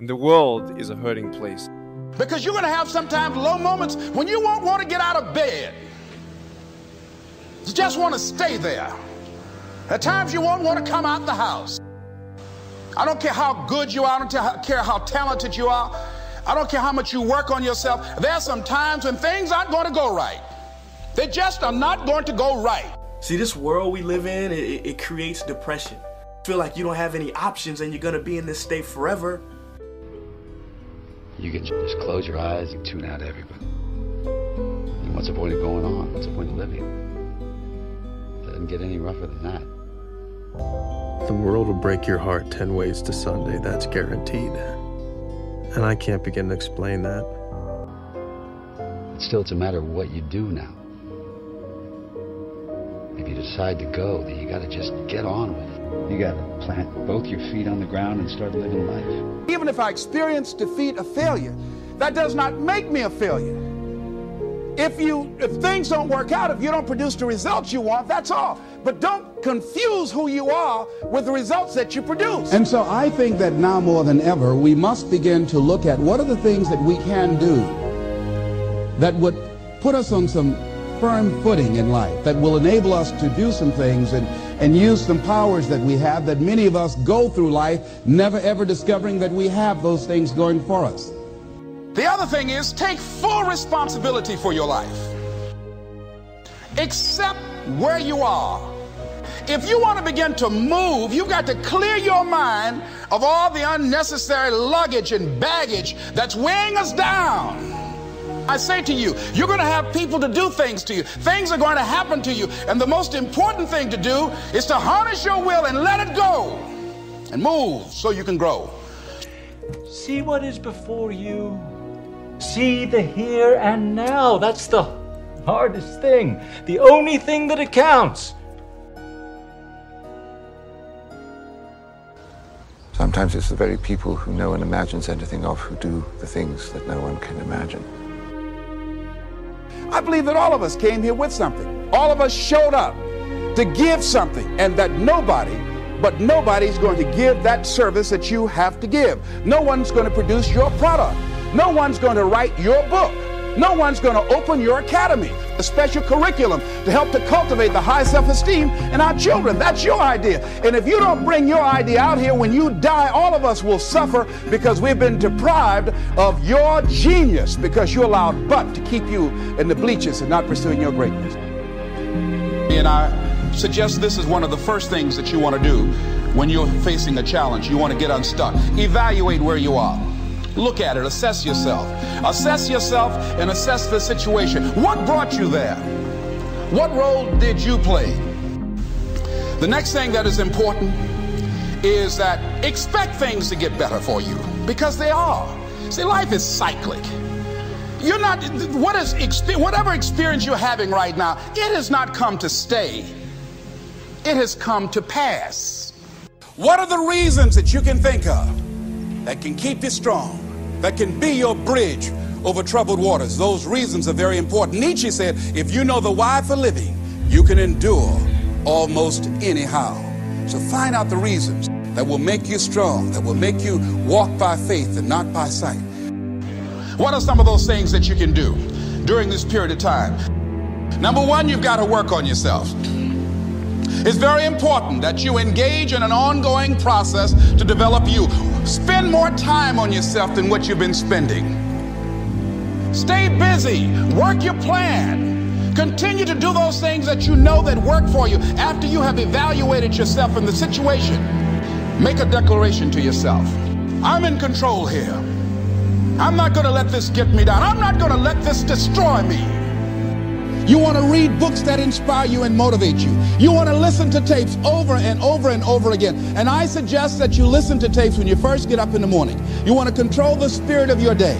And the world is a hurting place. Because you're going to have sometimes low moments when you won't want to get out of bed. You just want to stay there. At times you won't want to come out the house. I don't care how good you are, I don't care how talented you are, I don't care how much you work on yourself. There are some times when things aren't going to go right. They just are not going to go right. See, this world we live in, it, it creates depression. Feel like you don't have any options and you're going to be in this state forever. You can just close your eyes and tune out everybody. And what's the point of going on? What's the point of living? It doesn't get any rougher than that. The world will break your heart 10 ways to Sunday, that's guaranteed. And I can't begin to explain that. But still, it's a matter of what you do now. If you decide to go, then you gotta just get on with it. You gotta plant both your feet on the ground and start living life. Even if I experience defeat or failure, that does not make me a failure. If you if things don't work out, if you don't produce the results you want, that's all. But don't confuse who you are with the results that you produce. And so I think that now more than ever, we must begin to look at what are the things that we can do that would put us on some firm footing in life, that will enable us to do some things and, and use some powers that we have that many of us go through life never ever discovering that we have those things going for us. The other thing is take full responsibility for your life. Accept where you are. If you want to begin to move, you've got to clear your mind of all the unnecessary luggage and baggage that's weighing us down. I say to you, you're going to have people to do things to you. Things are going to happen to you. And the most important thing to do is to harness your will and let it go and move so you can grow. See what is before you. See the here and now. That's the hardest thing, the only thing that accounts. Sometimes it's the very people who no one imagines anything of who do the things that no one can imagine. I believe that all of us came here with something. All of us showed up to give something, and that nobody, but nobody's going to give that service that you have to give. No one's going to produce your product. No one's going to write your book. No one's going to open your academy, a special curriculum to help to cultivate the high self esteem in our children. That's your idea. And if you don't bring your idea out here, when you die, all of us will suffer because we've been deprived of your genius because you allowed but to keep you in the bleachers and not pursuing your greatness. And I suggest this is one of the first things that you want to do when you're facing a challenge. You want to get unstuck. Evaluate where you are. Look at it, assess yourself. Assess yourself and assess the situation. What brought you there? What role did you play? The next thing that is important is that expect things to get better for you because they are. See, life is cyclic. You're not, what is, whatever experience you're having right now, it has not come to stay. It has come to pass. What are the reasons that you can think of that can keep you strong? That can be your bridge over troubled waters. Those reasons are very important. Nietzsche said, if you know the why for living, you can endure almost anyhow. So find out the reasons that will make you strong, that will make you walk by faith and not by sight. What are some of those things that you can do during this period of time? Number one, you've got to work on yourself. It's very important that you engage in an ongoing process to develop you. Spend more time on yourself than what you've been spending. Stay busy, work your plan. Continue to do those things that you know that work for you after you have evaluated yourself in the situation. Make a declaration to yourself. I'm in control here. I'm not going to let this get me down. I'm not going to let this destroy me. You want to read books that inspire you and motivate you. You want to listen to tapes over and over and over again. And I suggest that you listen to tapes when you first get up in the morning. You want to control the spirit of your day.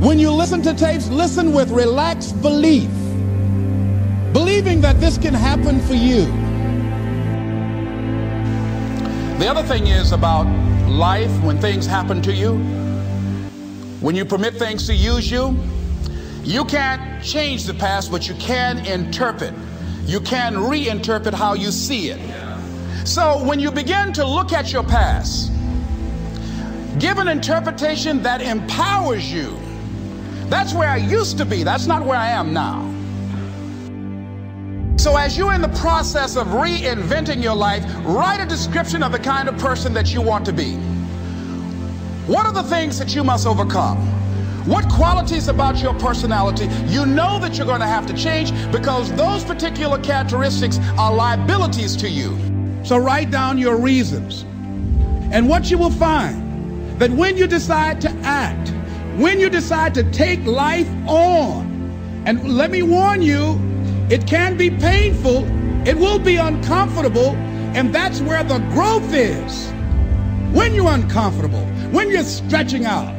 When you listen to tapes, listen with relaxed belief, believing that this can happen for you. The other thing is about life when things happen to you. When you permit things to use you, you can't change the past, but you can interpret. You can reinterpret how you see it. So when you begin to look at your past, Give an interpretation that empowers you. That's where I used to be. That's not where I am now. So, as you're in the process of reinventing your life, write a description of the kind of person that you want to be. What are the things that you must overcome? What qualities about your personality you know that you're going to have to change because those particular characteristics are liabilities to you. So, write down your reasons. And what you will find that when you decide to act, when you decide to take life on, and let me warn you, it can be painful, it will be uncomfortable, and that's where the growth is. When you're uncomfortable, when you're stretching out,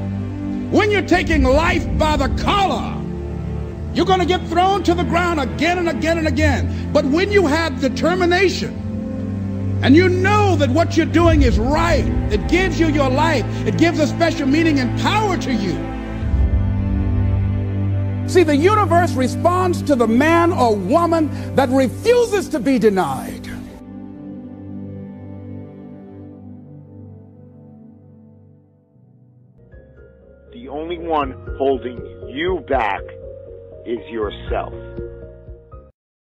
when you're taking life by the collar, you're going to get thrown to the ground again and again and again. But when you have determination, and you know that what you're doing is right, it gives you your life, it gives a special meaning and power to you. See, the universe responds to the man or woman that refuses to be denied. The only one holding you back is yourself.